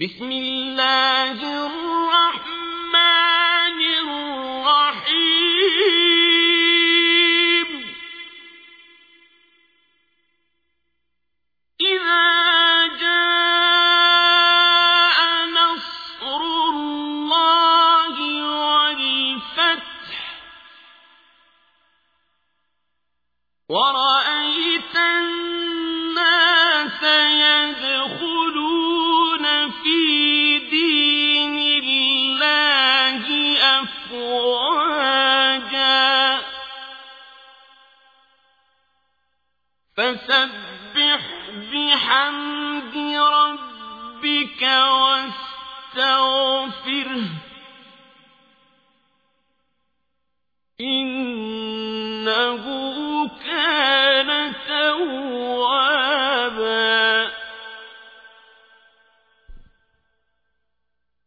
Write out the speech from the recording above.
بسم الله الرحمن الرحيم. إذا جاء نصر الله والفتح ورأيت فسبح بحمد ربك واستغفره. إنه